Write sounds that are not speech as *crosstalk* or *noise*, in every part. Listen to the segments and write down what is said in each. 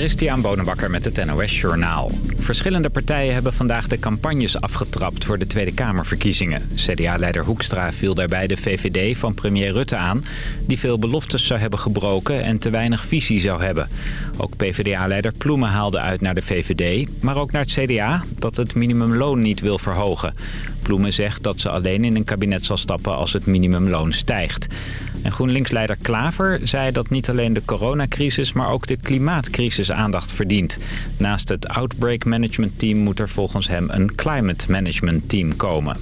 Christian Bonenbakker met het NOS Journaal. Verschillende partijen hebben vandaag de campagnes afgetrapt voor de Tweede Kamerverkiezingen. CDA-leider Hoekstra viel daarbij de VVD van premier Rutte aan... die veel beloftes zou hebben gebroken en te weinig visie zou hebben. Ook PvdA-leider Ploemen haalde uit naar de VVD, maar ook naar het CDA... dat het minimumloon niet wil verhogen. Ploemen zegt dat ze alleen in een kabinet zal stappen als het minimumloon stijgt. En GroenLinks-leider Klaver zei dat niet alleen de coronacrisis... maar ook de klimaatcrisis aandacht verdient. Naast het Outbreak Management Team moet er volgens hem een Climate Management Team komen.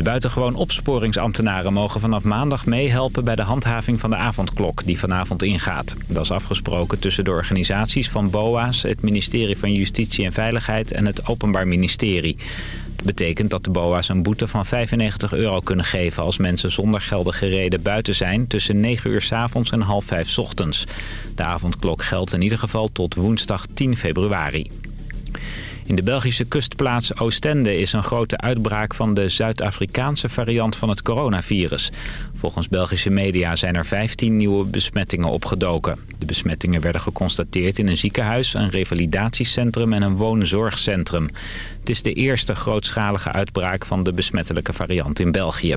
De buitengewoon opsporingsambtenaren mogen vanaf maandag meehelpen bij de handhaving van de avondklok die vanavond ingaat. Dat is afgesproken tussen de organisaties van BOA's, het ministerie van Justitie en Veiligheid en het Openbaar Ministerie betekent dat de BOA's een boete van 95 euro kunnen geven... als mensen zonder geldige reden buiten zijn tussen 9 uur s avonds en half 5 s ochtends. De avondklok geldt in ieder geval tot woensdag 10 februari. In de Belgische kustplaats Oostende is een grote uitbraak van de Zuid-Afrikaanse variant van het coronavirus. Volgens Belgische media zijn er 15 nieuwe besmettingen opgedoken. De besmettingen werden geconstateerd in een ziekenhuis, een revalidatiecentrum en een woonzorgcentrum. Het is de eerste grootschalige uitbraak van de besmettelijke variant in België.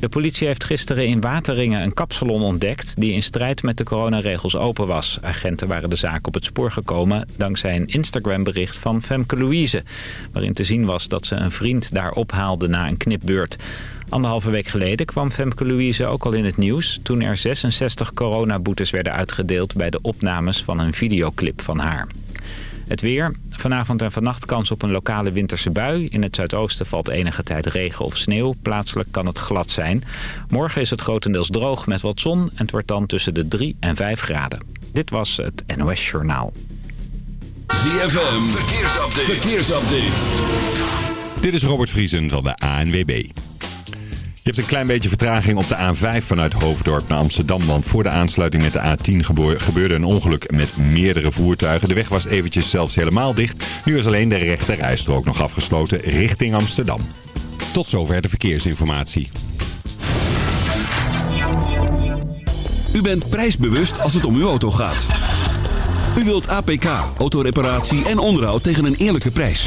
De politie heeft gisteren in Wateringen een kapsalon ontdekt... die in strijd met de coronaregels open was. Agenten waren de zaak op het spoor gekomen... dankzij een Instagram-bericht van Femke Louise... waarin te zien was dat ze een vriend daar ophaalde na een knipbeurt. Anderhalve week geleden kwam Femke Louise ook al in het nieuws... toen er 66 coronaboetes werden uitgedeeld... bij de opnames van een videoclip van haar. Het weer. Vanavond en vannacht kans op een lokale winterse bui. In het zuidoosten valt enige tijd regen of sneeuw. Plaatselijk kan het glad zijn. Morgen is het grotendeels droog met wat zon. En het wordt dan tussen de 3 en 5 graden. Dit was het NOS Journaal. ZFM. Verkeersupdate. Verkeersupdate. Dit is Robert Vriesen van de ANWB. Hebt een klein beetje vertraging op de A5 vanuit Hoofddorp naar Amsterdam. Want voor de aansluiting met de A10 gebeurde een ongeluk met meerdere voertuigen. De weg was eventjes zelfs helemaal dicht. Nu is alleen de rechte rijstrook nog afgesloten richting Amsterdam. Tot zover de verkeersinformatie. U bent prijsbewust als het om uw auto gaat. U wilt APK, autoreparatie en onderhoud tegen een eerlijke prijs.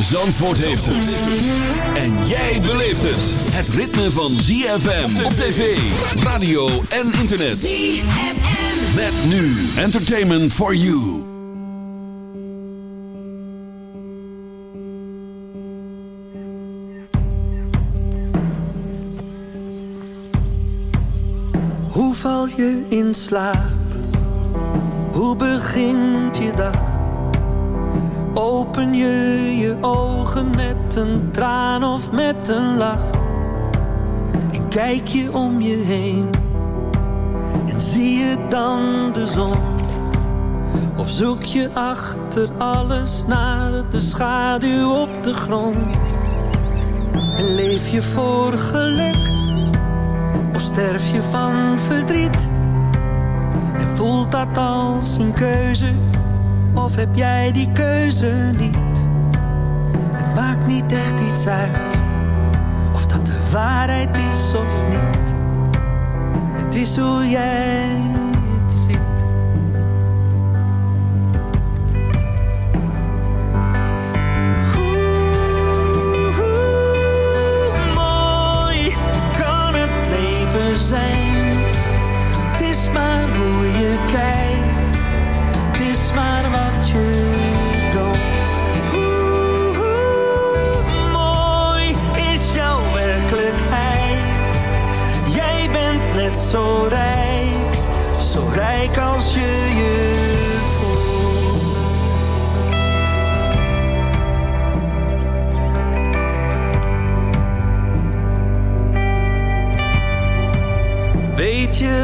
Zandvoort heeft het. En jij beleeft het. Het ritme van ZFM op tv, radio en internet. ZFM. Met nu Entertainment for You. Hoe val je in slaap? Hoe begint je dag? Open je je ogen met een traan of met een lach? En kijk je om je heen en zie je dan de zon? Of zoek je achter alles naar de schaduw op de grond? En leef je voor geluk? Of sterf je van verdriet? En voelt dat als een keuze? Of heb jij die keuze niet? Het maakt niet echt iets uit Of dat de waarheid is of niet. Het is hoe jij het ziet. Hoe, hoe mooi kan het leven zijn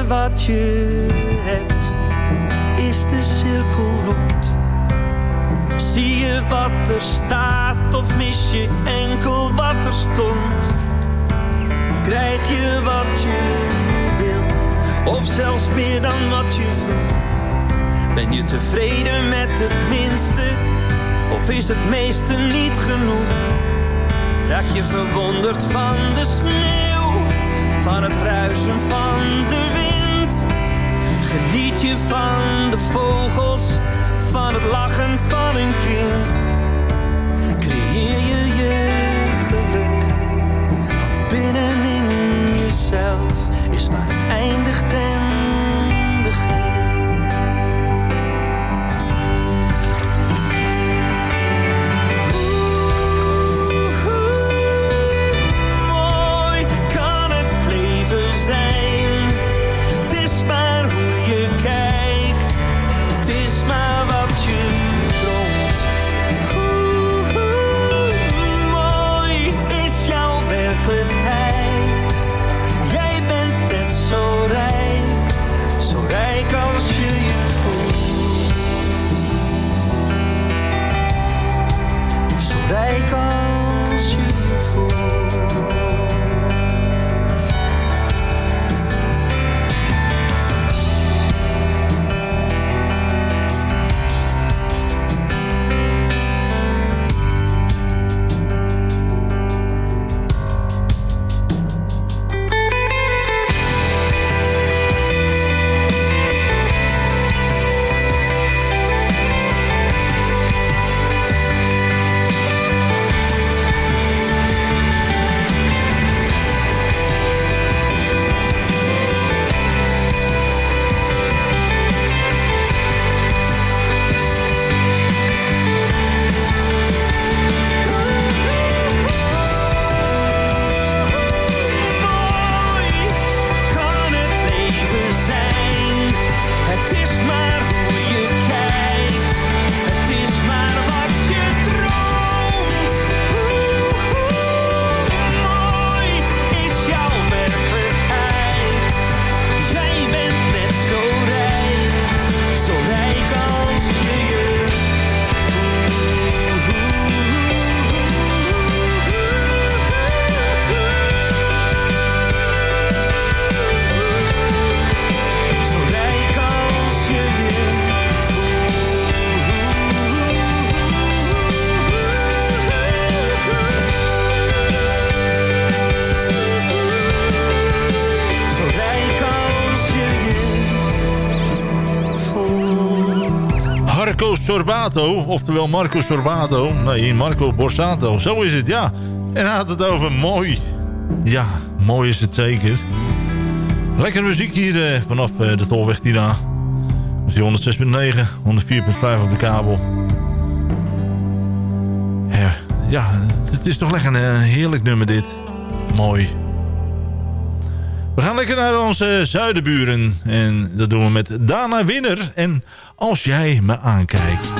wat je hebt, is de cirkel rond. Zie je wat er staat of mis je enkel wat er stond? Krijg je wat je wil, of zelfs meer dan wat je vroeg? Ben je tevreden met het minste, of is het meeste niet genoeg? Raak je verwonderd van de sneeuw, van het ruisen van de wind? Geniet je van de vogels, van het lachen van een kind? Creëer je je geluk, wat binnenin jezelf is waar het Oftewel Marco Sorbato. Nee, Marco Borsato, zo is het, ja. En hij had het over mooi. Ja, mooi is het zeker. Lekker muziek hier eh, vanaf eh, de Tolweg Tina. 106.9, 104.5 op de kabel. Ja, ja, het is toch lekker een eh, heerlijk nummer dit. Mooi. We gaan lekker naar onze zuidenburen. En dat doen we met Dana Winner en Als jij me aankijkt.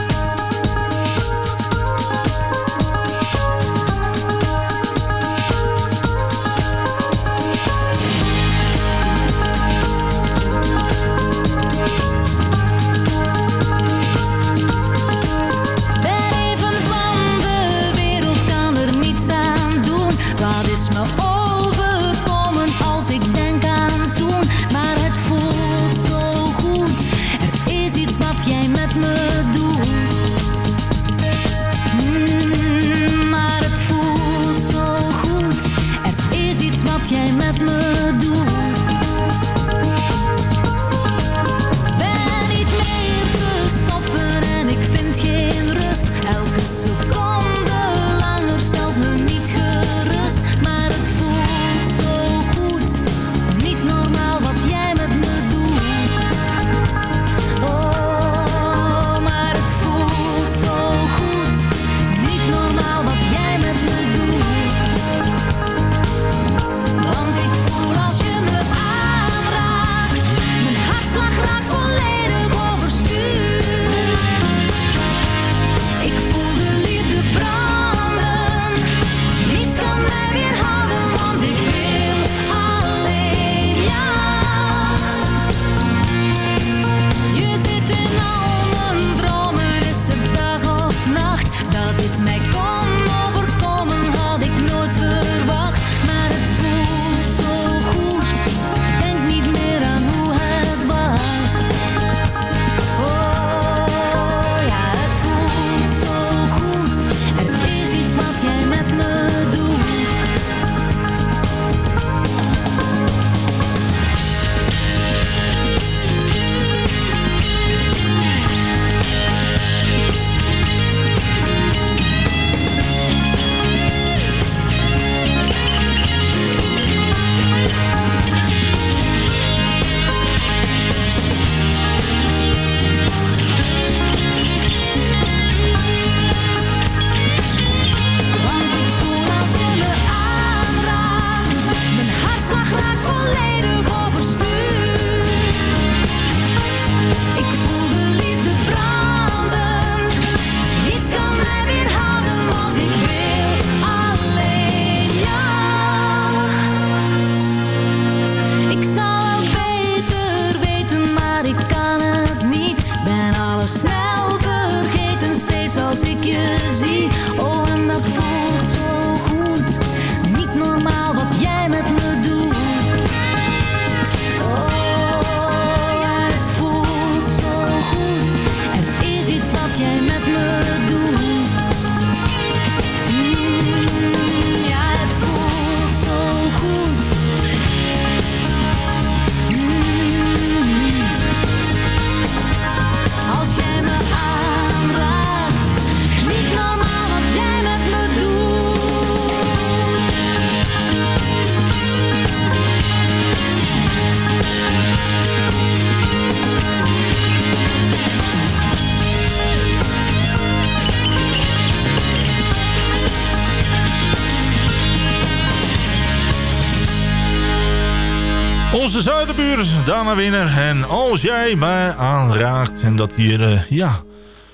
Dana Winner. En als jij mij aanraakt en dat hier, uh, ja,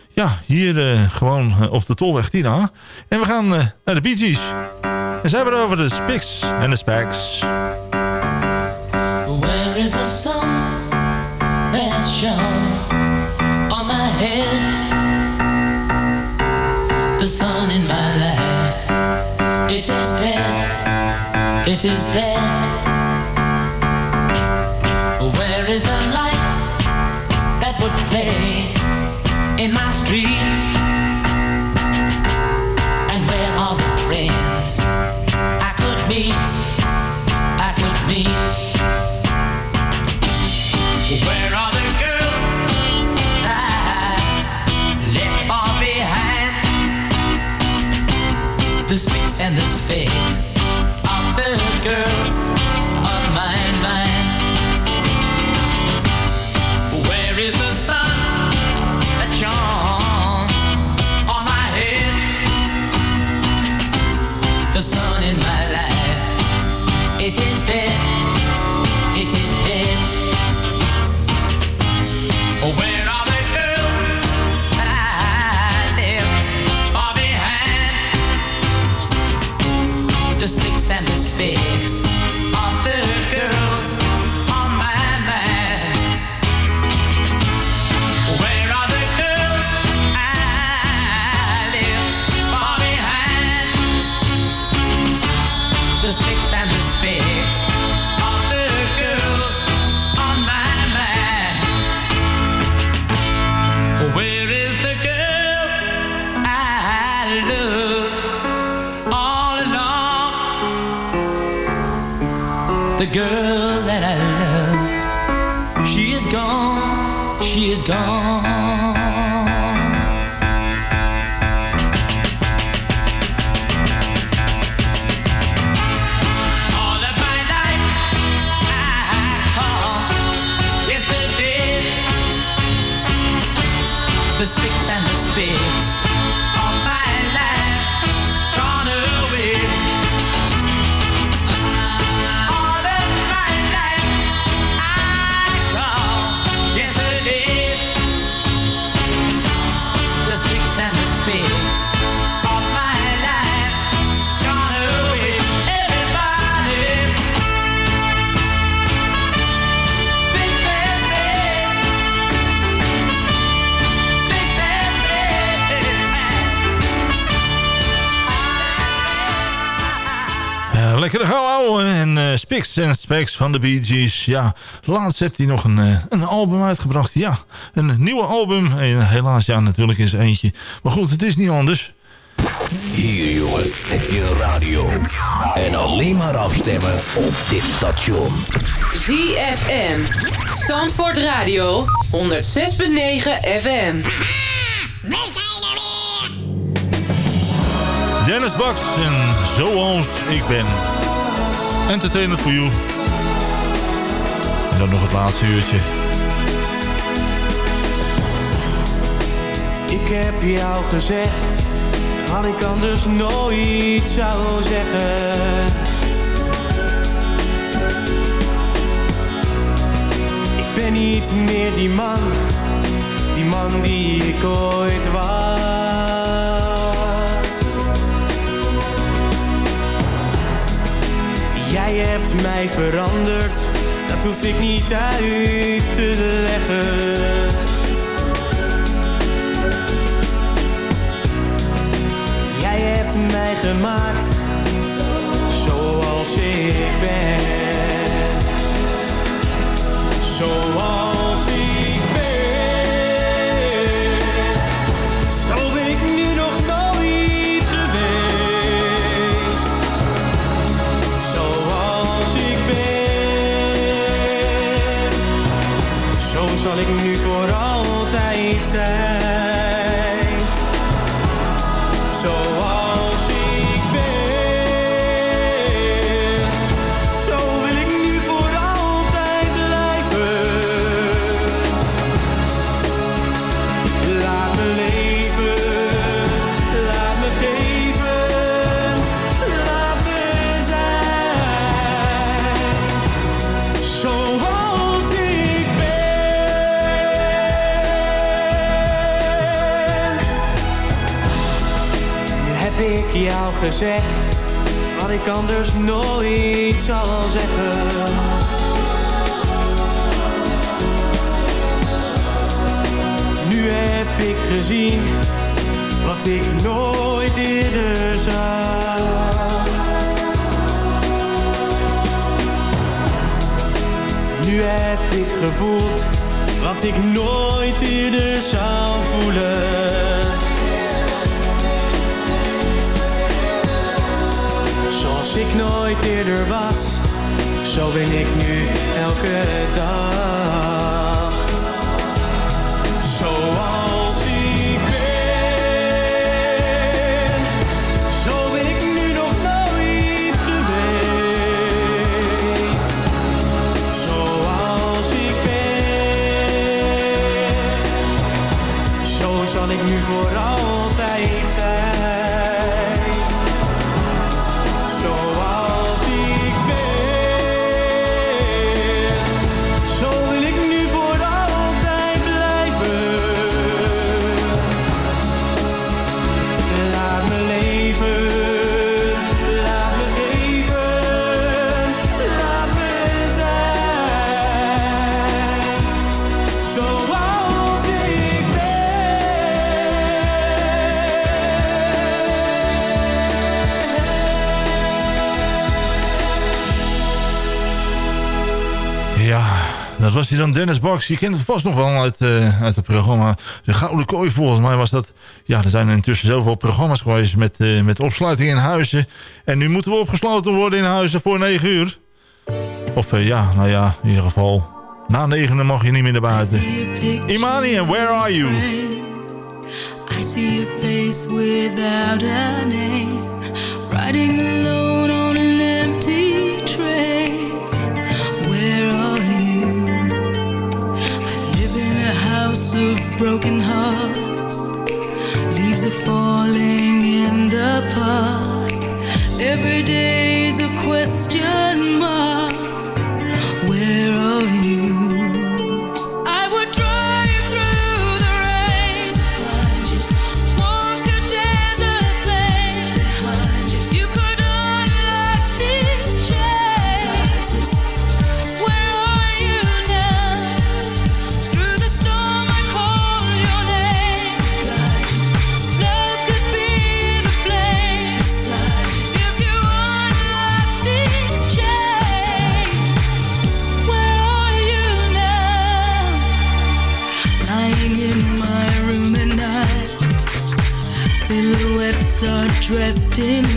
ja, hier uh, gewoon uh, op de Tolweg Tina. En we gaan naar de Bee Gees. En ze hebben het over de Spiks en de Specs. Where is the sun that shone on my head? The sun in my life, it is dead, it is dead. Where is the light that would play in my streets? And where are the friends I could meet? I could meet. Where are the girls I left far behind? The spicks and the spicks Spicks en Specs van de Bee Gees. Ja, laatst heeft hij nog een, uh, een album uitgebracht. Ja, een nieuwe album. En helaas, ja, natuurlijk is eentje. Maar goed, het is niet anders. Hier, jongen, heb je radio. En alleen maar afstemmen op dit station. ZFM. Zandvoort Radio. 106.9 FM. Dennis Bax en Zoals Ik Ben. Entertainment for you. En dan nog het laatste uurtje. Ik heb jou gezegd wat ik anders nooit zou zeggen. Ik ben niet meer die man, die man die ik ooit was. Jij hebt mij veranderd, dat hoef ik niet uit te leggen. Jij hebt mij gemaakt zoals ik ben. Zoals altijd gezegd wat ik anders nooit zal zeggen. Nu heb ik gezien wat ik nooit eerder zag. Nu heb ik gevoeld wat ik nooit eerder zou voelen. Als ik nooit eerder was. Zo ben ik nu elke dag. was hij dan, Dennis Box. Je kent het vast nog wel uit, eh, uit het programma De Gouden Kooi volgens mij was dat. Ja, er zijn intussen zoveel programma's geweest met, uh, met opsluiting in huizen. En nu moeten we opgesloten worden in huizen voor 9 uur. Of eh, ja, nou ja, in ieder geval. Na 9 mag je niet meer naar buiten. Imani Where Are You? I see a face without a name. Riding alone. broken drifting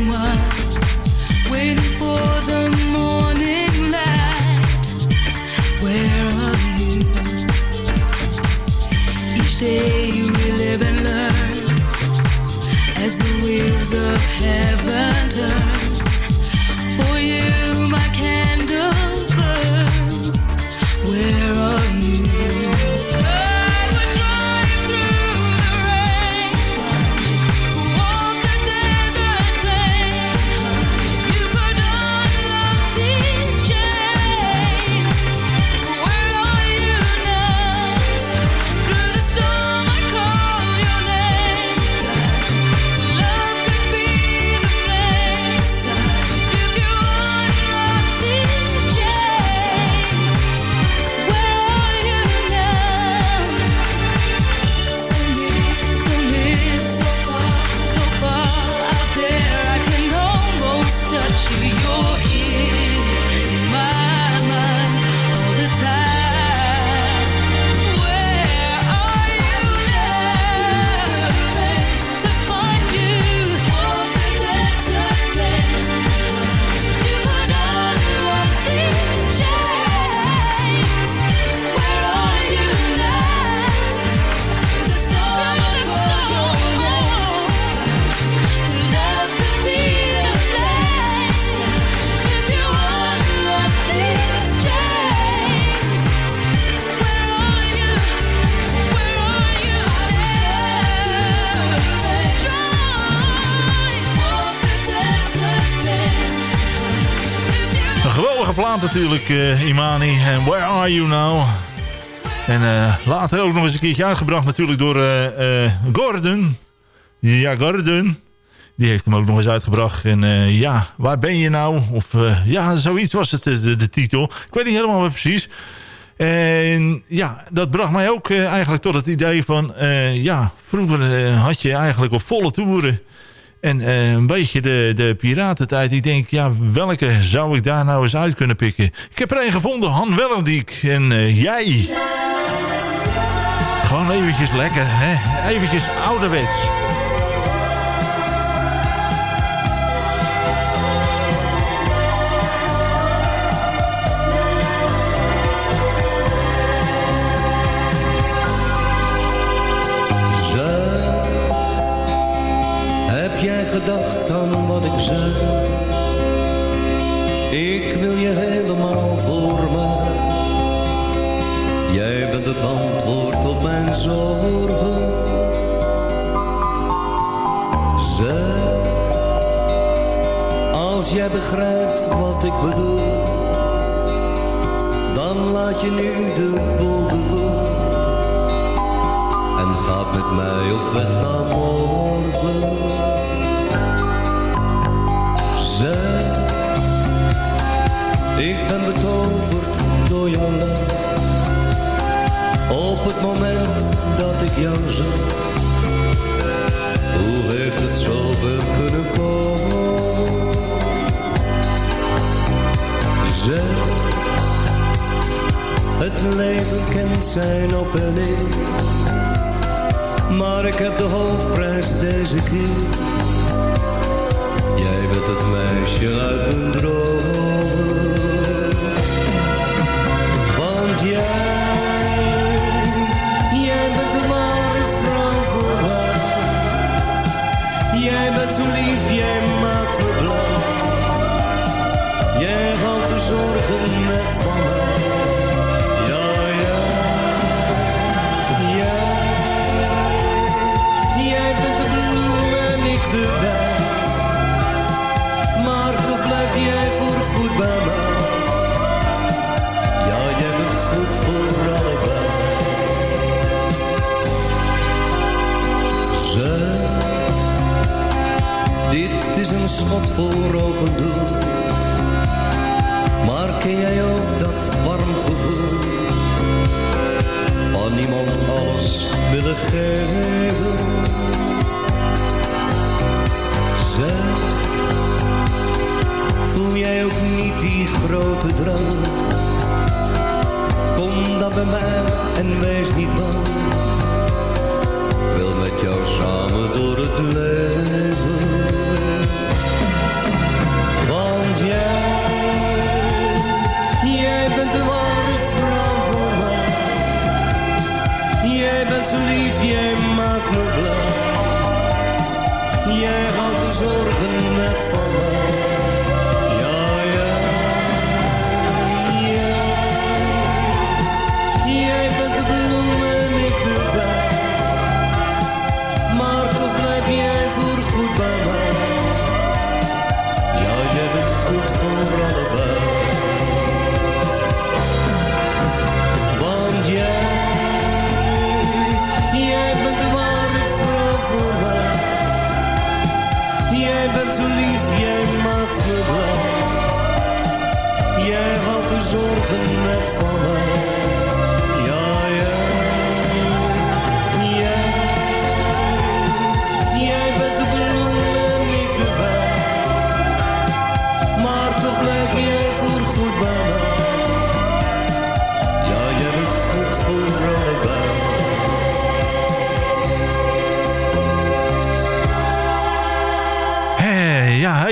natuurlijk eh, Imani en Where Are You Now? En eh, later ook nog eens een keertje uitgebracht natuurlijk door eh, Gordon. Ja, Gordon. Die heeft hem ook nog eens uitgebracht. En ja, waar ben je nou? Of ja, zoiets was het de, de, titel. Ik weet niet helemaal meer precies. En ja, dat bracht mij ook eigenlijk tot het idee van... ja, vroeger had je eigenlijk op volle toeren en eh, een beetje de, de piratentijd. Ik denk, ja, welke zou ik daar nou eens uit kunnen pikken? Ik heb er een gevonden, Han Wellendiek. En eh, jij... Gewoon eventjes lekker, hè? Eventjes ouderwets. Als jij begrijpt wat ik bedoel, dan laat je nu de boel de boel en gaat met mij op weg naar morgen. Zeg, ik ben betoverd door jouw. Op het moment dat ik jou zag, hoe heeft het zover kunnen Het leven kent zijn op en neer. Maar ik heb de hoofdprijs deze keer. Jij bent het meisje uit mijn droom.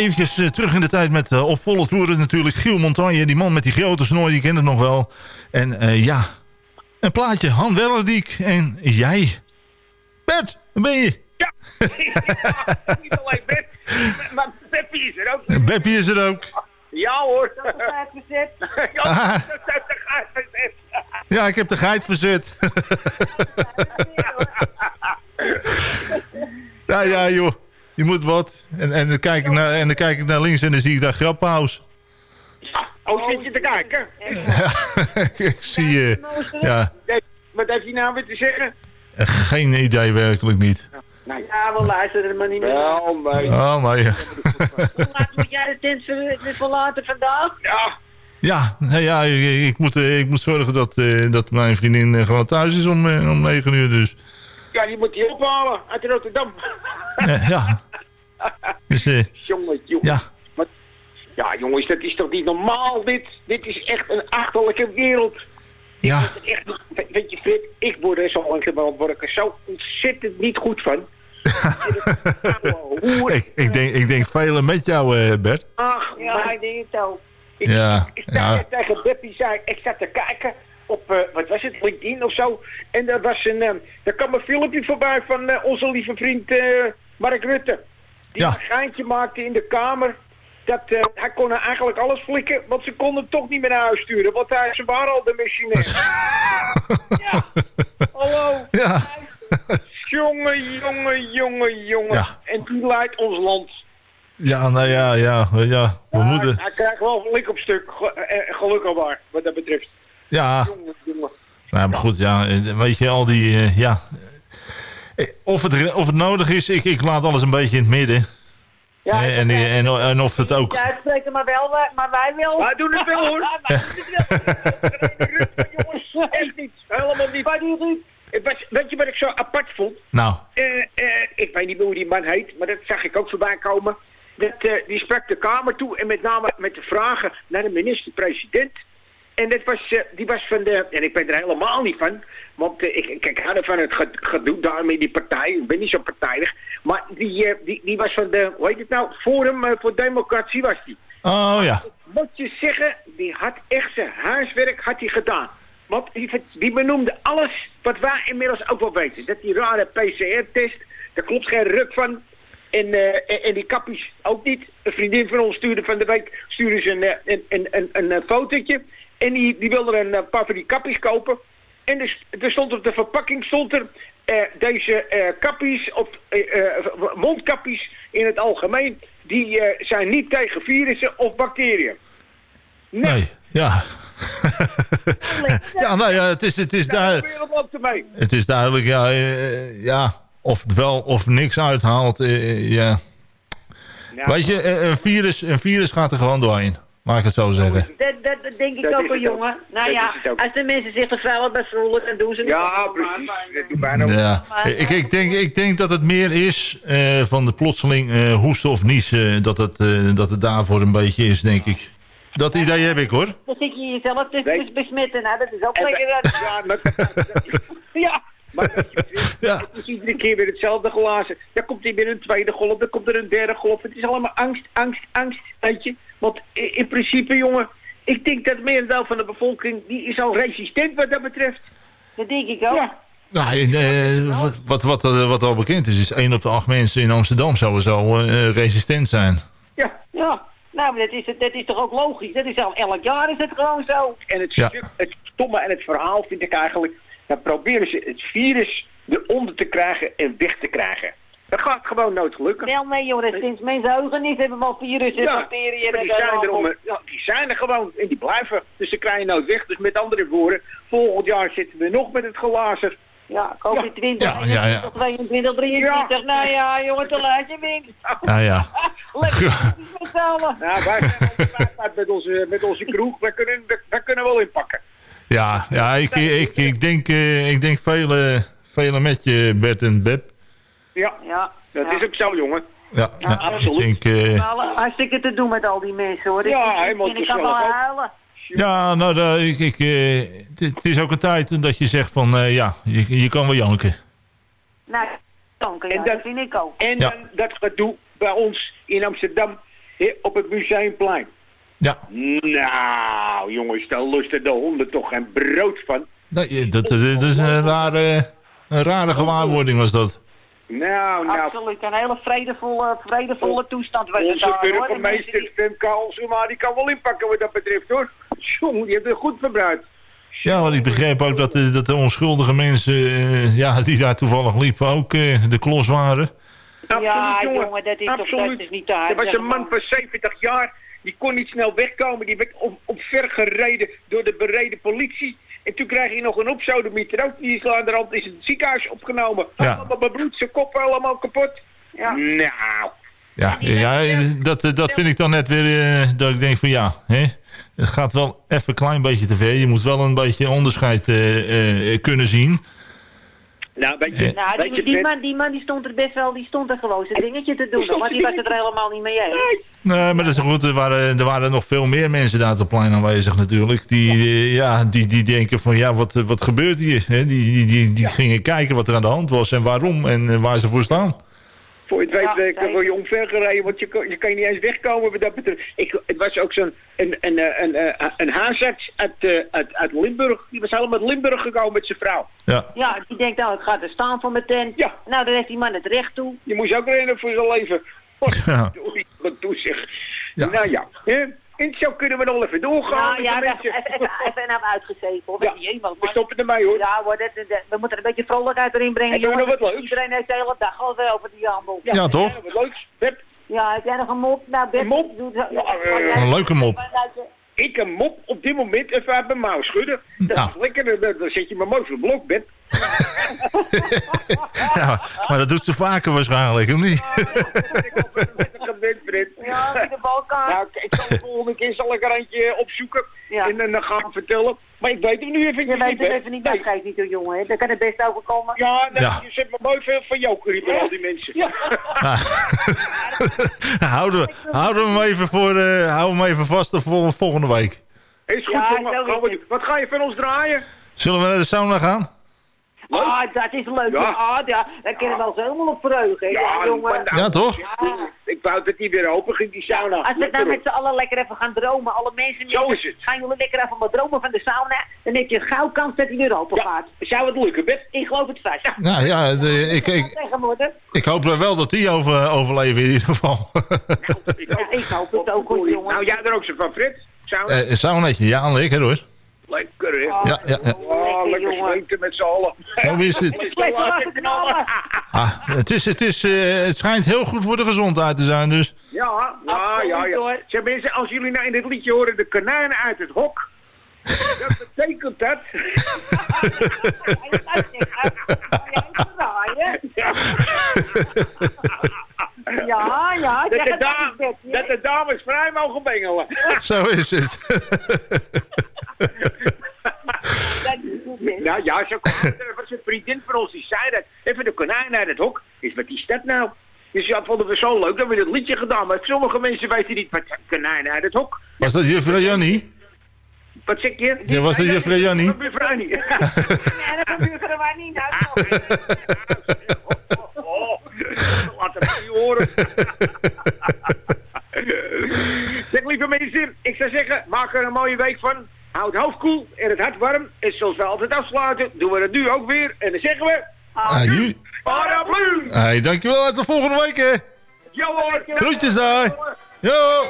Eventjes eh, terug in de tijd met eh, op volle toeren natuurlijk. Giel Montagne, die man met die grote snoor, die kent het nog wel. En eh, ja, een plaatje, Han Wellendiek en jij. Bert, waar ben je? Ja, *laughs* niet alleen Bert, maar Peppy is er ook. Beppie is er ook. Ja hoor. verzet. *laughs* Ja, Ah. dat is de geit verzet. Ja, ik heb de geit verzet. ja, *laughs* ja, joh. Je moet wat. En, en, dan kijk ik naar, en dan kijk ik naar links en dan zie ik daar grappenhuis. Oh, zit je te kijken? *laughs* ik zie je. ja, Wat heeft hij nou weer te zeggen? geen idee werkelijk niet. Nee. Ja, we luisteren er maar niet meer. Nee. Oh, maar ja. Hoe laat moet jij de tent verlaten vandaag? Ja, Ja, nou ja ik, ik moet, eh, ik moet zorgen dat, eh, dat mijn vriendin eh, gewoon thuis is om, eh, om 9 uur. Dus ja, die moet hij ophalen uit Rotterdam. eh, ja. *laughs* Dus, eh, Jongen, jongen. ja. Maar, ja, jongens, dat is toch niet normaal, dit? Dit is echt een achterlijke wereld. Ja. Echt, weet je, Frit, ik word er zo langzamerhand word ik er zo ontzettend niet goed van. *laughs* Ik, ik, denk, ik denk velen met jou, eh, Bert. Ach, Ja, ik denk het ook. Ik, Ja, ik sta ja. net tegen Beppie, zei ik, ik zat te kijken op, eh, wat was het, LinkedIn of zo. En daar was een, eh, daar kwam een filmpje voorbij van eh, onze lieve vriend eh, Mark Rutte. Die Ja. een geintje maakte in de kamer. Dat, eh, hij kon eigenlijk alles flikken, want ze konden hem toch niet meer naar huis sturen. Want hij, ze waren al de missionair. *laughs* ja, hallo. Ja. Jongen, jongen, jongen, jongen. Ja. En die leidt ons land. Ja, nou ja, ja, ja. We Hij- moeten... Hij krijgt wel lik op stuk, ge- eh, gelukkig maar, wat dat betreft. Ja, Jongen, jongen. nou, maar goed, ja. eh, Weet je, al die... eh, ja. Eh, Of het, of het nodig is, ik, ik laat alles een beetje in het midden. Ja, Eh, en, en, en of het ook... Ja, uitspreken, maar wel, wij- maar wij wel. Wij doen het wel, hoor. *laughs* Wij doen het wel. *laughs* Jongens, echt niet. Helemaal niet. Die Ruud, Het was- weet je wat ik zo apart vond? Nou, Eh, eh, ik weet niet meer hoe die man heet, maar dat zag ik ook voorbij komen. Dat, eh, die sprak de Kamer toe en met name met de vragen naar de minister-president. En dat was, eh, die was van de, en ik ben er helemaal niet van, want eh, ik, ik, ik van het ge- gedoe daar met die partij, ik ben niet zo partijdig. Maar die, eh, die, die was van de, hoe heet het nou, Forum eh, voor Democratie was die. oh ja. Moet je zeggen, die had echt zijn huiswerk had hij gedaan. Want die, die benoemde alles wat wij inmiddels ook wel weten. Dat die rare PCR-test, daar klopt geen ruk van. En, en, en die kappies ook niet. Een vriendin van ons stuurde van de week stuurde ze een, een, een, een, een, fotootje. En die, die wilde een paar van die kappies kopen. En er, er stond op de verpakking stond er... eh, deze eh kappies, of eh, mondkappies in het algemeen... die eh, zijn niet tegen virussen of bacteriën. Nee, Nee, ja. *laughs* ja, nou ja, het is, het is, op mee. het is duidelijk, ja, eh, ja, of het wel of niks uithaalt, eh, ja. Nou, Weet je, een virus, een virus gaat er gewoon doorheen, laat ik het zo zeggen. dat, dat, dat denk ik Dat ook wel, jongen. Nou Dat ja, als de mensen zich er bij voelen, dan doen ze het Ja, precies. Dat Ja. Ik, ik, denk, ik denk dat het meer is eh, van de plotseling eh, hoesten of niezen, dat het, eh, dat het daarvoor een beetje is, denk ik. Dat idee heb ik hoor. Dan zit je jezelf dus Nee. besmetten. Nou, dat is ook lekker. Ja, maar, *laughs* ja, maar je, Ja. het is iedere keer weer hetzelfde glazen. Dan komt er weer een tweede golf, dan komt er een derde golf. Het is allemaal angst, angst, angst, weet je. Want in principe, jongen, ik denk dat het merendeel van de bevolking, die is al resistent wat dat betreft. Dat denk ik ook. Ja, Nou, eh, wat, wat, wat, eh, wat al bekend is, is 1 op de 8 mensen in Amsterdam sowieso eh, resistent zijn. ja. Ja, nou, maar dat is, dat is toch ook logisch? Dat is al elk jaar is het gewoon zo. En het, Ja. het stomme en het verhaal vind ik eigenlijk, dan proberen ze het virus eronder te krijgen en weg te krijgen. Dat gaat gewoon nooit gelukken. Wel, nee, jongen, sinds mijn heugenis hebben we al virussen, Ja, bacteriën en die zijn, er om, ja, die zijn er gewoon en die blijven. Dus ze krijgen nooit weg. Dus met andere woorden, volgend jaar zitten we nog met het glazen. Ja, COVID 20, Ja, ja, ja. 22, 23. Nou ja, jongen, te laat je winst. Ja, ja. *laughs* Lekker met z'n allen. Nou, wij zijn met onze, met onze kroeg. Wij kunnen, wij kunnen wel inpakken. Ja, ja ik, ik, ik, denk, eh, ik denk vele, vele met je, Bert en Beb. Ja, Ja, dat ja. is ook zo, jongen. Ja, ja, absoluut. Ik denk, eh, Hartstikke te doen met al die mensen, hoor. Ja, Ik- ik- helemaal En ik kan wel huilen. ja, nou, da- ik, ik, eh, het, is ook een tijd dat je zegt van, eh, ja, je, je kan wel janken. Nou, dank je. En dat- dat vind ik ook. En Ja. dan dat gedoe bij ons in Amsterdam hè, op het Museumplein. Ja, Nou, jongens, daar lusten de honden toch geen brood van. nee, dat, dat, dat is een rare, een rare gewaarwording was dat. Nou, nou, Absoluut, een hele vredevolle, vredevolle toestand was het onze daar, hoor. Burgemeester die- Femke Halsema, die kan wel inpakken wat dat betreft, hoor. Jongen, die heeft het goed verbruikt. Ja, want ik begreep ook dat de, dat de onschuldige mensen, eh, ja, die daar toevallig liepen, ook eh, de klos waren. Absoluut, Ja, jongen. jongen, dat is toch- Absoluut. dat is niet te hard, Er was een man van 70 jaar, die kon niet snel wegkomen. Die werd op, op ver gereden door de bereden politie. En toen kreeg hij nog een opzodemieter ook. Die is aan de rand is in het ziekenhuis opgenomen. Ja. Allemaal bebloed, zijn kop helemaal kapot. Ja. Nou, Ja, ja dat, dat vind ik dan net weer eh, dat ik denk van ja, hè, het gaat wel even een klein beetje te ver. Je moet wel een beetje onderscheid eh, eh, kunnen zien. Nou weet je, Nou, weet die, je die, Fred, man, die man die stond er best wel, die stond er gewoon zijn dingetje te doen. Want die was het er helemaal niet mee eens. Nee, maar dat is goed. Er waren, er waren nog veel meer mensen daar op het plein aanwezig natuurlijk. Die, eh, ja, die, die denken van ja, wat, wat gebeurt hier? Hè? Die, die, die, die gingen kijken wat er aan de hand was en waarom en eh, waar ze voor staan. Voor je het weet Ja, voor je omver gereden, want je, kan- je kan niet eens wegkomen wat dat betreft. Ik, het was ook zo'n een, een, een, een, een, een huisarts uit, eh, uit, uit Limburg. Die was helemaal uit Limburg gekomen met zijn vrouw. Ja, Ja, die denkt, nou, ik ga er staan voor mijn tent. Ja. Nou, dan heeft die man het recht toe. Je moest ook rennen voor zijn leven. Wat Ja. doe je? Wat doe zeg. Ja. Nou ja, hè? En zo kunnen we nog even doorgaan. Nou ja, de even, even, even, even hoor. Ja, we stoppen ermee hoor. Ja hoor, dat, dat- we moeten een beetje vrolijkheid erin brengen. Hebben we nog wat leuks? Iedereen heeft de hele dag al weer over die handel. Ja, toch? Wat leuks. Beb, Ja, heb jij nog een mop? Nou, Bert, Een mop? Ja, eh, Een leuke mop. ik een mop op dit moment even uit mijn mouw schudden. Dat Nou. is lekker, dan, dan zet je voor de blok, Beb. *laughs* ja, maar dat doet ze vaker waarschijnlijk, of niet? Dat gebeurt, Fred. Ja, balkan. Nou, ik ik zal de volgende keer zal ik er eentje opzoeken Ja. en dan gaan we vertellen. Maar ik weet hem nu even Je niet. weet het even niet, dat geeft niet hoor, jongen. hè. Daar kan het best overkomen. Ja, nee, Ja. je zet me mooi veel van joker hier bij al die mensen. Ja. *laughs* houden, we, houden we hem even, voor, eh, houden we hem even vast voor volgende week. Is goed, Ja, jongen. het. Wat ga je van ons draaien? Zullen we naar de sauna gaan? Ah, dat is leuk. Ja. Ah, ja daar kunnen we ons helemaal op hè. Ja, jongen. maar nou, Ja, toch? Ik wou dat die weer open ging, die sauna. Als we nou met z'n allen lekker even gaan dromen, alle mensen Zo is het. gaan jullie lekker even wat dromen van de sauna, dan heb je een gauw kans dat hij weer open gaat. Zou het lukken, Beb? Ik geloof het vast. Ja. Nou ja, de- ik, ik, ik hoop wel dat die over, overleven in ieder geval. Ik hoop, ik hoop het ook goed, jongen. Nou, jij er ook zo van, Fred? Sauna? Eh, saunetje, ja, lekker hoor. Lekker, hè? Ja, ja, ja. Oh, lekker zweten met z'n allen. Zo is het. *laughs* Ah, het, is, het, is, eh, het schijnt heel goed voor de gezondheid te zijn, dus. Ja, ja, ja, ja. Zeg mensen, als jullie nou in dit liedje horen de konijnen uit het hok, *laughs* dat betekent dat. *laughs* Ja, ja, Dat de, het da- eens, Bert, dat de dames vrij mogen bengelen. Zo is het. Dat is goed, Bert. Nou ja, zo kwam het. Er was een vriendin van ons die zei dat. Even de konijn uit het hok. Is wat is dat nou? Dus ja, vonden we zo leuk dat we dit liedje gedaan. Maar sommige mensen weten niet wat konijn uit het hok. Was dat juffrouw Jannie? Wat zeg je? Ja, was dat juffrouw Jannie? Dat mevrouw niet. Nee, dat er *laughs* maar niet. Nou, Oh, laat het niet horen. *laughs* zeg lieve mensen, ik zou zeggen, maak er een mooie week van. Houd het hoofd koel en het hart warm. En zoals we altijd afsluiten, doen we het nu ook weer. En dan zeggen we... Aju. Paraplu! Hey, dankjewel. Tot volgende week, hè. Ja hoor! Groetjes daar. Yo.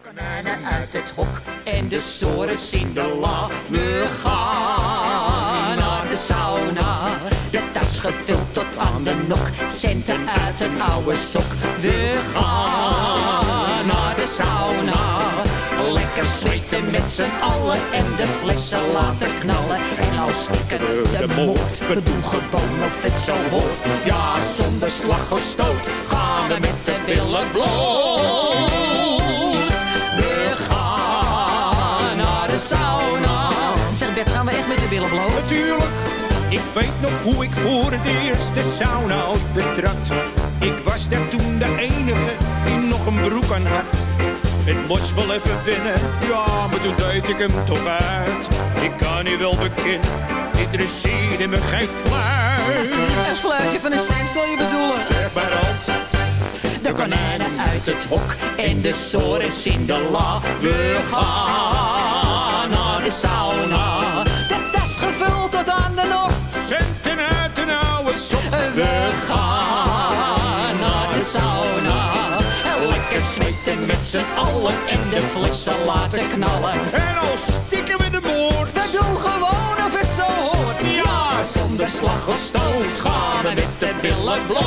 konijnen uit het hok en de sores in de la. We gaan naar de sauna. De tas gevuld tot aan de nok, centen uit een oude sok. We gaan naar de sauna. Lekker zweten met z'n allen en de flessen laten knallen. En nou stikken de moord, we doen gewoon of het zo hoort. Ja, zonder slag of stoot gaan we met de billen bloot. We gaan naar de sauna. Zeg Bert, gaan we echt met de billen bloot? Natuurlijk. Ik weet nog hoe ik voor het eerst de sauna betrad. Ik was daar toen de enige die nog een broek aan had. Het moest wel even winnen, ja, maar toen deed ik hem toch uit. Ik kan hier wel bekend, interesseerde me geen fluit. Een fluitje van een cent zal je bedoelen. Zeg maar. De konijnen uit het hok en de sores in de la. We gaan naar de sauna. De tas gevuld tot aan de nog. Centen uit een oude sok. We gaan met z'n allen en de flessen laten knallen. En al stikken we de moord. We doen gewoon of het zo hoort. Ja, zonder slag of stoot gaan we met de billen bloot.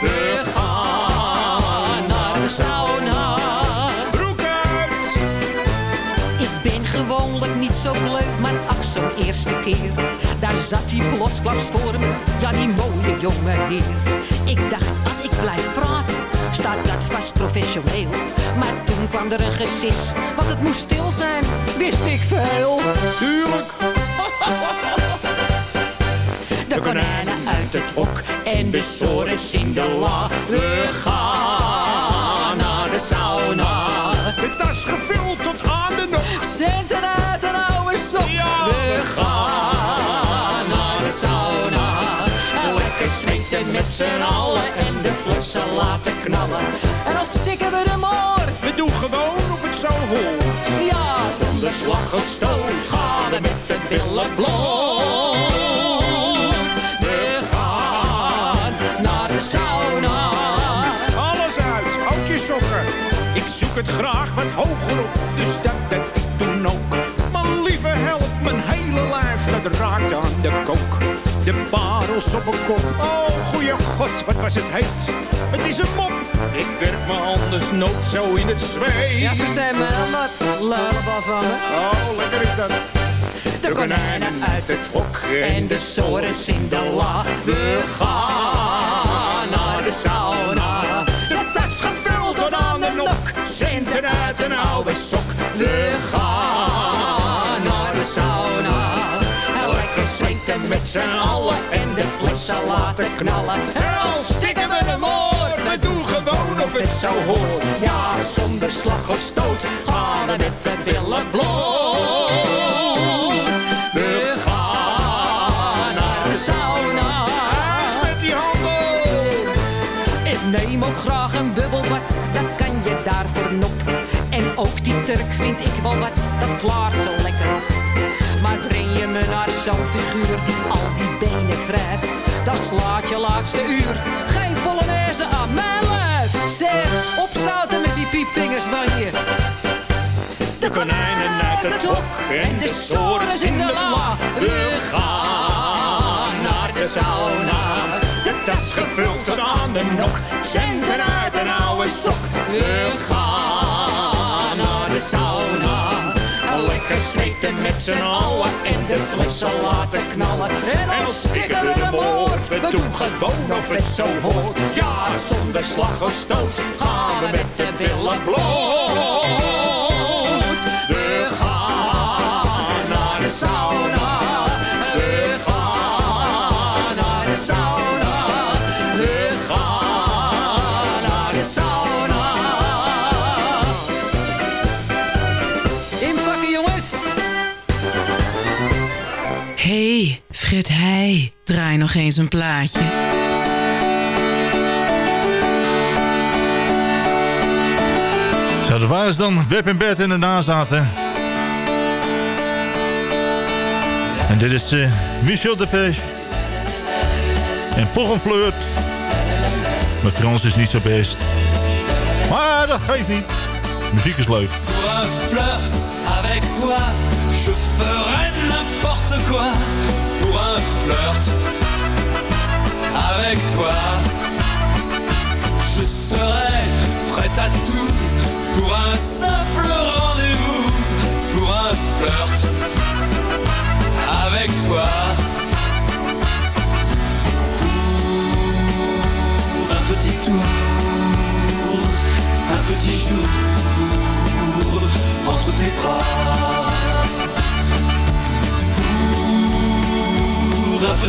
We gaan naar de sauna. Broek uit. Ik ben gewoonlijk eerste keer. Daar zat hij plotsklaps voor me, ja die mooie jonge heer. Ik dacht, als ik blijf praten, staat dat vast professioneel. Maar toen kwam er een gesis, want het moest stil zijn, wist ik veel. Tuurlijk. *laughs* De konijnen uit het hok en de sores in de la. We gaan naar de sauna. De tas gevuld tot aan de nok. Centen uit een oude sok. we gaan naar de sauna. Lekker zweten met z'n allen flessen laten knallen. En dan stikken we de moor. We doen gewoon of het zo hoort. Ja, zonder slag of stoot gaan we met de billen bloot. We gaan naar de sauna. Alles uit, houd je sokken. Ik zoek het graag wat hoger op, dus dat denk ik doen ook. Maar lieve help, mijn hele lijf, dat raakt aan de kook. De parels op mijn kop, oh goeie god, wat was het heet. Het is een mop, ik werk me anders nooit zo in het zweet. Ja, vertel me wat, lullenbal van me. Oh, lekker is dat. De konijnen uit het hok en de sores in de la. We gaan naar de sauna. De tas gevuld tot aan de nok. Centen uit een oude sok. We gaan naar de sauna. En lekker zweten met z'n allen en de flessen laten knallen. En dan stikken we de moord. We doen gewoon of het zo hoort. Ja, zonder slag of stoot gaan we met de billen bloot. We gaan naar de sauna. Met die handen. Ik neem ook graag een bubbelbad, dat zo'n figuur die al die benen wrijft, dan slaat je laatste uur. Geen polonaise aan mijn lijf. Zeg, opzouten met die piepvingers van je. De konijnen uit het hok en de sores in de la. We gaan naar de sauna. De tas gevuld tot aan de nok. Centen uit een oude sok. We gaan Lekker zweten met z'n allen en de flessen laten knallen. En dan stikken we de moord. We doen gewoon of het zo hoort. Ja, zonder slag of stoot gaan we met de billen bloot. Fred Heij, draai nog eens een plaatje. Zo, dat waren ze dan. Web en Bert in de nazaten. En dit is eh, Michel Depeche. En Poggen Flirt. Mijn Frans is niet zo best. Maar dat geeft niet. Muziek is leuk. Pour un flirt avec toi, je ferai n'importe quoi. Pour un flirt avec toi, je serai prêt à tout. Pour un simple rendez-vous, pour un flirt avec toi.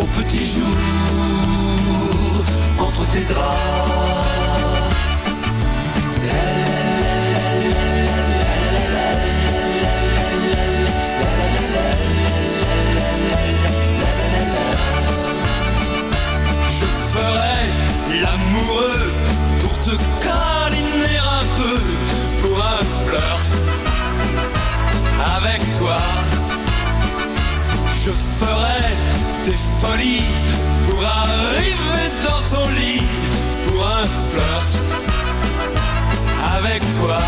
Au petit jour, entre tes draps. Pour arriver dans ton lit, pour un flirt avec toi.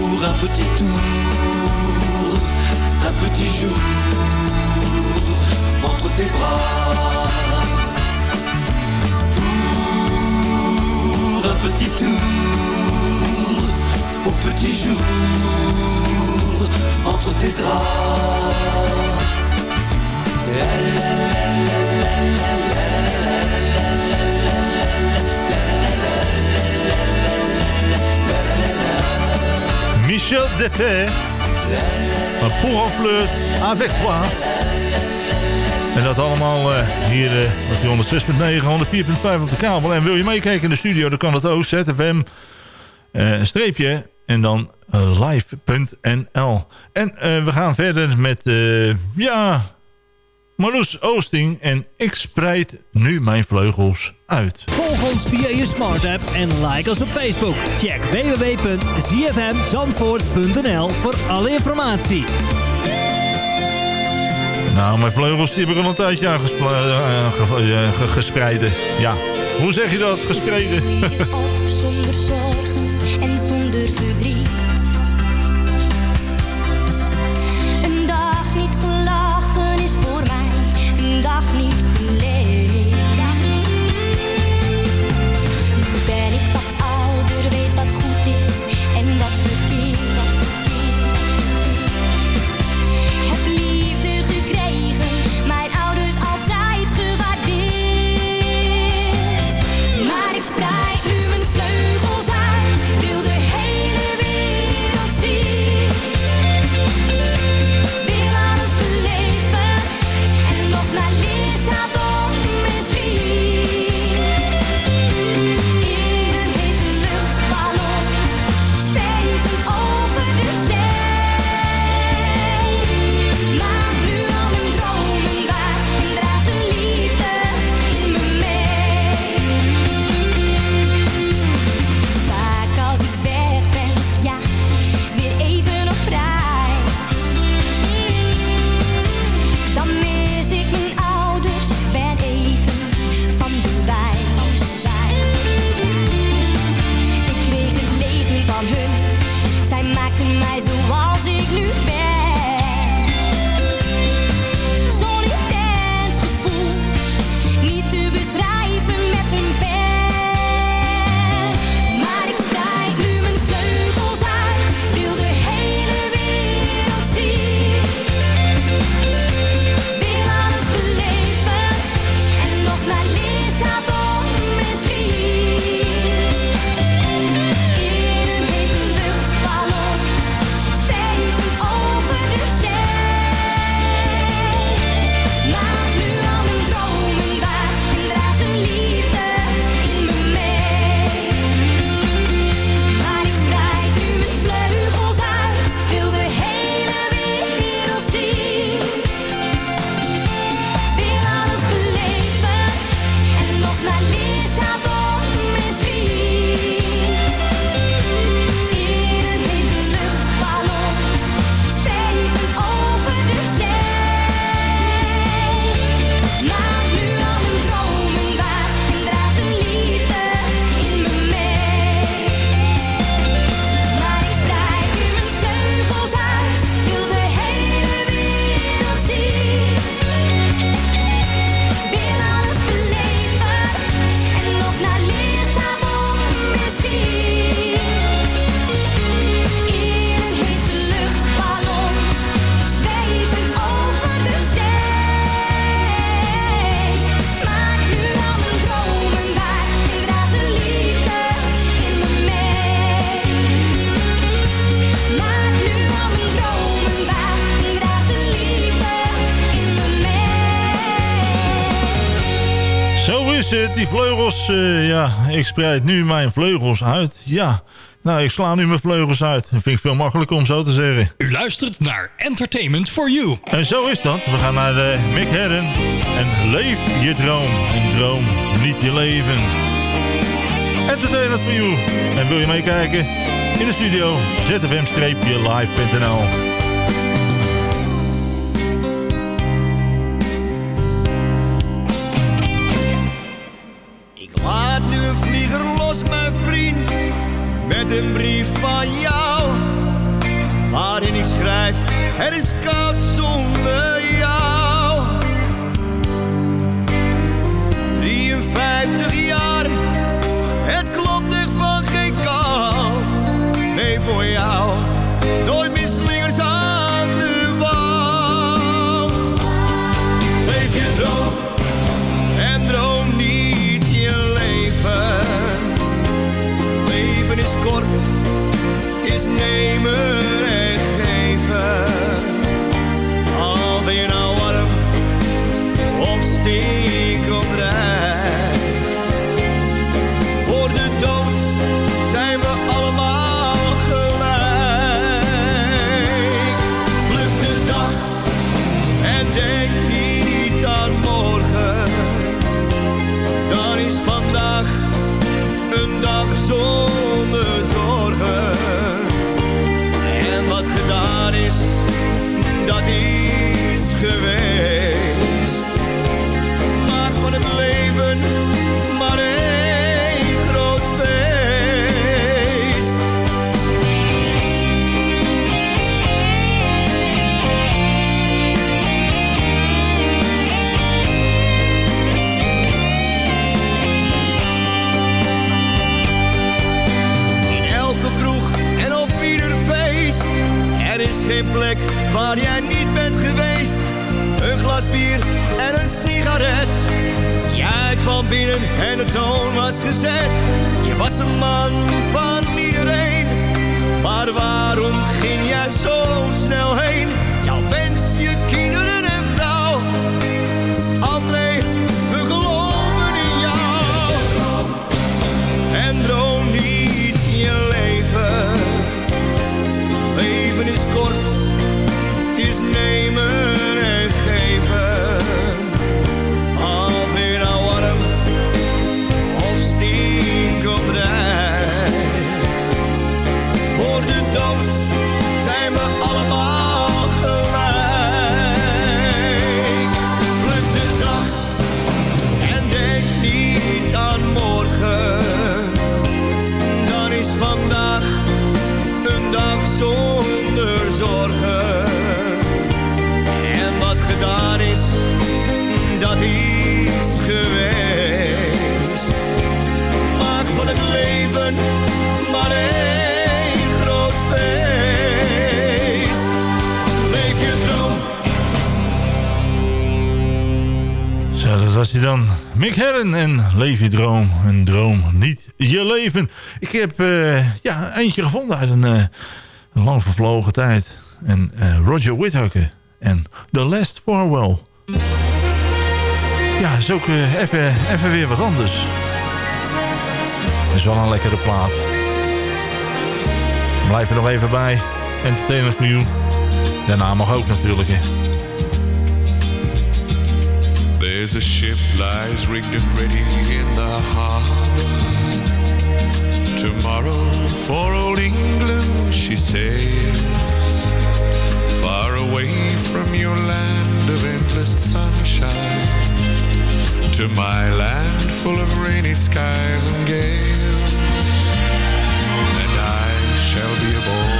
Pour un petit tour, un petit jour entre tes bras. Pour un petit tour, au petit jour entre tes draps. Michel Depay. Maar pour en fleur avec toi. En dat allemaal eh, hier uh, op die 106.9, 104.5 op de kabel. En wil je meekijken in de studio, dan kan dat ook. ZFM, eh, streepje en dan eh, live.nl. En eh, we gaan verder met, eh, ja, Marloes Oosting. En ik spreid nu mijn vleugels uit. Volg ons via je smart app en like ons op Facebook. Check www.zfmzandvoort.nl voor alle informatie. Nou, mijn vleugels die heb ik al een tijdje aangespreiden. Ja, hoe zeg je dat? Gespreiden. Zonder zorgen en zonder verdriet. Niet. Eh, ja, ik spreid nu mijn vleugels uit. Ja, nou, ik sla nu mijn vleugels uit. Dat vind ik veel makkelijker om zo te zeggen. U luistert naar Entertainment for You. En zo is dat. We gaan naar de Mick Herren. En leef je droom. En droom niet je leven. Entertainment for You. En wil je meekijken? In de studio zfm-live.nl een brief van jou. Waarin ik schrijf, het is koud zonder Dan. Mick Herren en Leef je droom. Een droom, niet je leven. Ik heb eh, ja, eentje gevonden uit een, eh, lang vervlogen tijd. En eh, Roger Whittaker en The Last Farewell. Ja, is ook even, even weer wat anders. Is wel een lekkere plaat. Blijf er nog even bij. Entertainment for you. Daarna mag ook natuurlijk. There's a ship lies rigged and ready in the harbor. Tomorrow for old England she sails. Far away from your land of endless sunshine. To my land full of rainy skies and gales. And I shall be aboard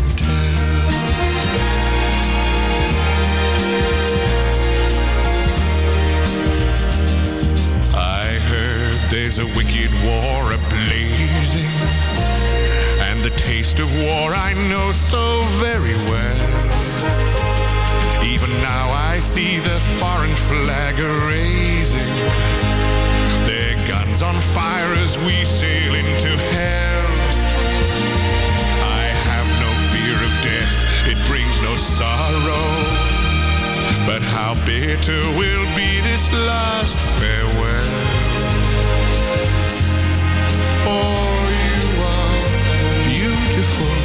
letter will be this last farewell. For you are beautiful,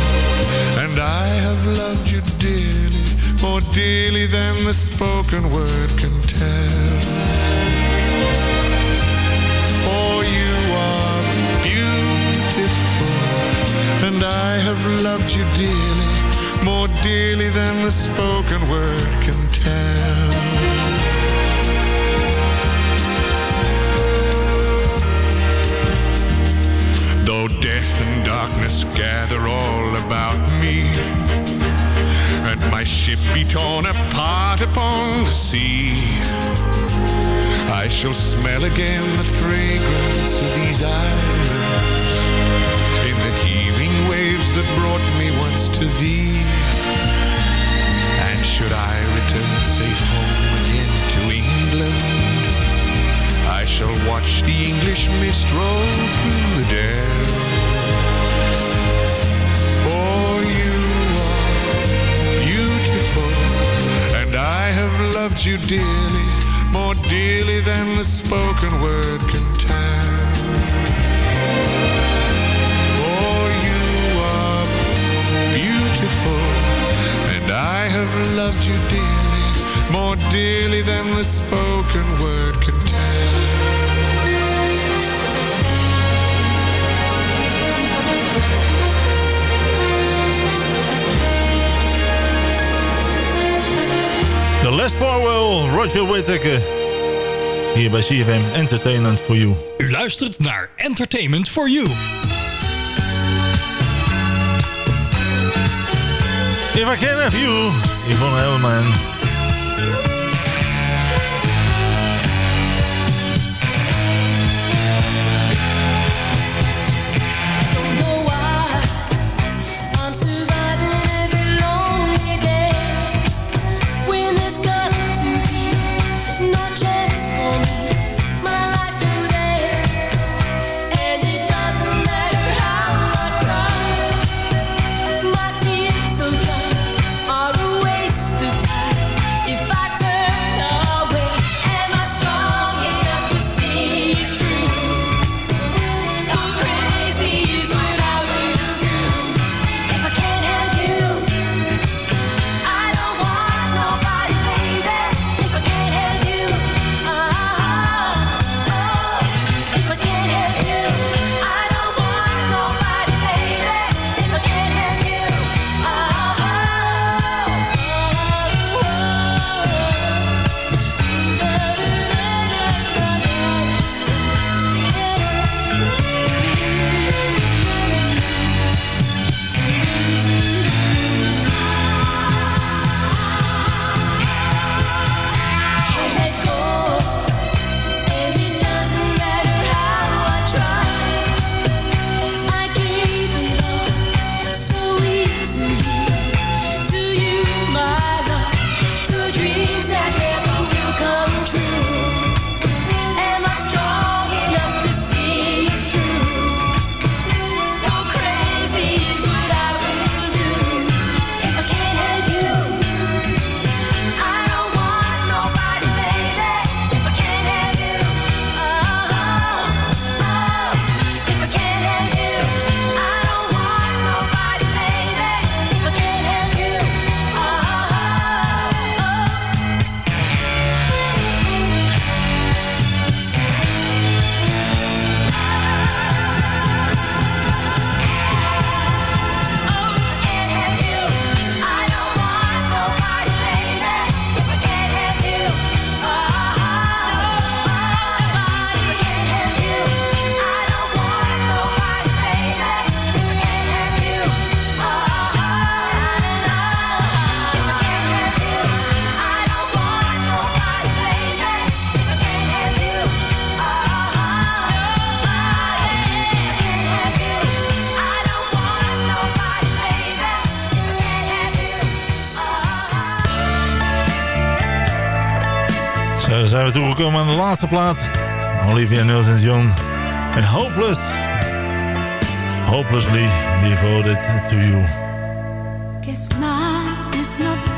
and I have loved you dearly, more dearly than the spoken word elegant, the fragrance. the spoken word. De Les Roger Whittaker. Hier bij CFM Entertainment for You. U luistert naar Entertainment for You. If I can have you, Yvonne Hellman. Laatste plaat. Olivia Newton-John. En Hopeless. Hopelessly devoted to you. Guess mine is not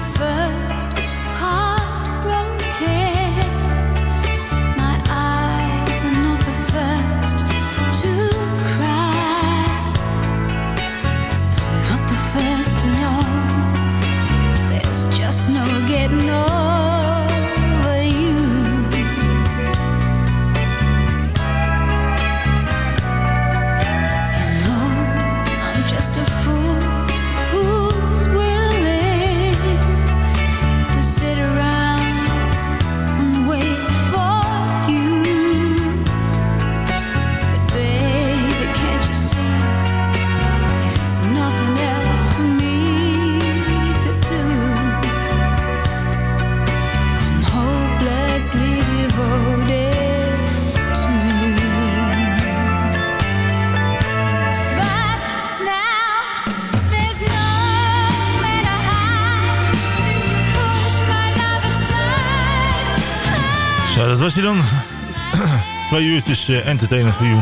Twee uurtjes eh, entertainment voor you.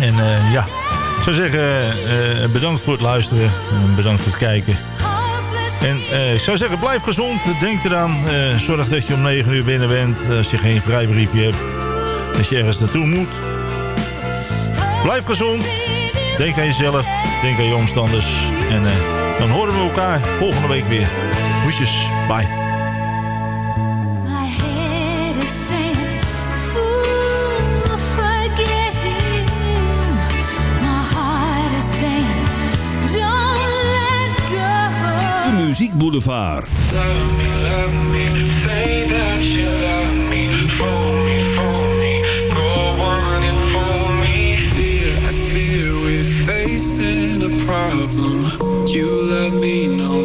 En eh, ja, ik zou zeggen, eh, bedankt voor het luisteren. En bedankt voor het kijken. En ik zou zeggen, blijf gezond. Denk eraan, zorg dat je om 9 uur binnen bent. Als je geen vrijbriefje hebt, dat je ergens naartoe moet. Blijf gezond. Denk aan jezelf. Denk aan je omstanders. En dan horen we elkaar volgende week weer. Groetjes. Bye. Boulevard.